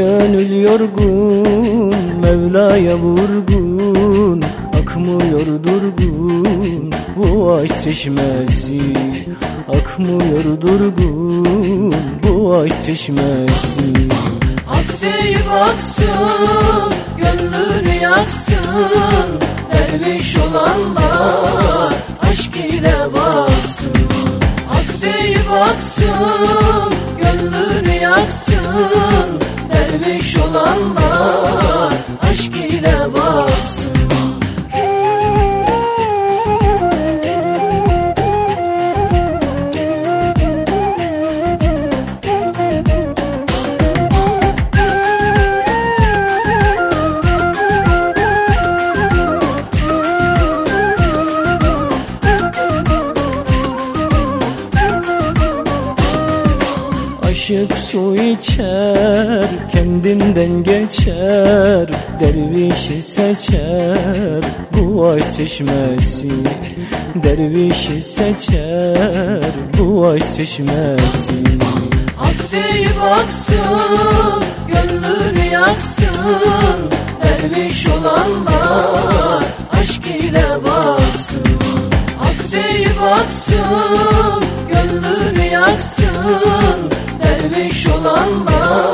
Gönül yorgun Mevla'ya vurgun Akmıyor durgun. Bu aşk çeşmesi Akmıyor durgun. Bu aşk çeşmesi. Hak deyip aksın Gönlünü yaksın. Derviş olanlar Aşk ile baksın. Hak deyip aksın Gönlünü yaksın Derviş olanlar Aşk ile baksın Aşık su içer, kendinden geçer Dervişi seçer, bu aşk çeşmesi Dervişi seçer, bu aşk çeşmesi Hak deyip aksın Gönlünü yaksın Derviş olanlar Aşk ile baksın. Hak deyip aksın Gönlünü yaksın Derviş olanlar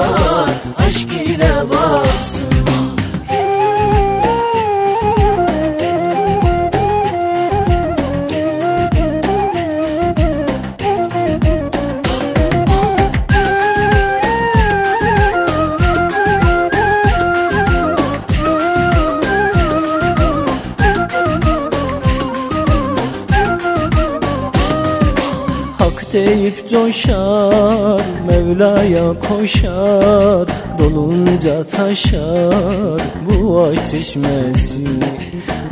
Hak deyip coşar, Mevla'ya koşar Dolunca taşar, bu aşk çeşmesi.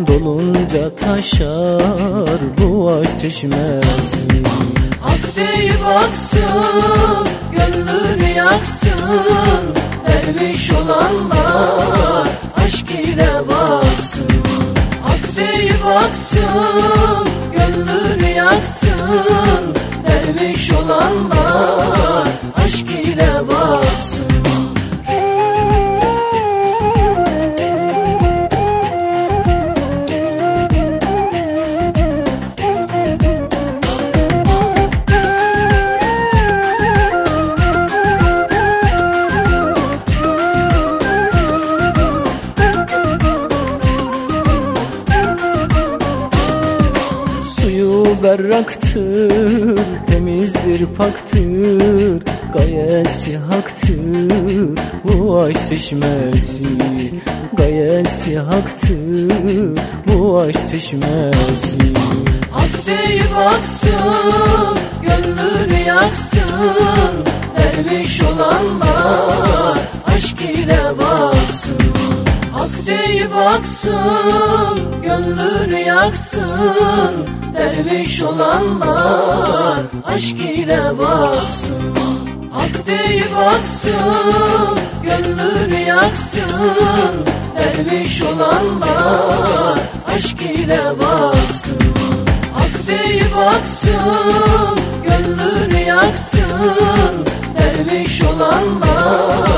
Dolunca taşar, bu aşk çeşmesi. Hak deyip aksın Gönlünü yaksın Derviş olanlar Aşk ile baksın. Hak deyip aksın berraktır, temizdir paktır Gayesi haktır, bu aşk çeşmesi Gayesi haktır, bu aşk çeşmesi Hak deyip aksın Gönlünü yaksın Derviş olanlar Aşk ile baksın Hak dey baksın, gönlünü yaksın Derviş olanlar aşk ile baksın. Hak dey baksın, gönlünü yaksın Derviş olanlar aşk ile baksın. Hak dey baksın, gönlünü yaksın Derviş olanlar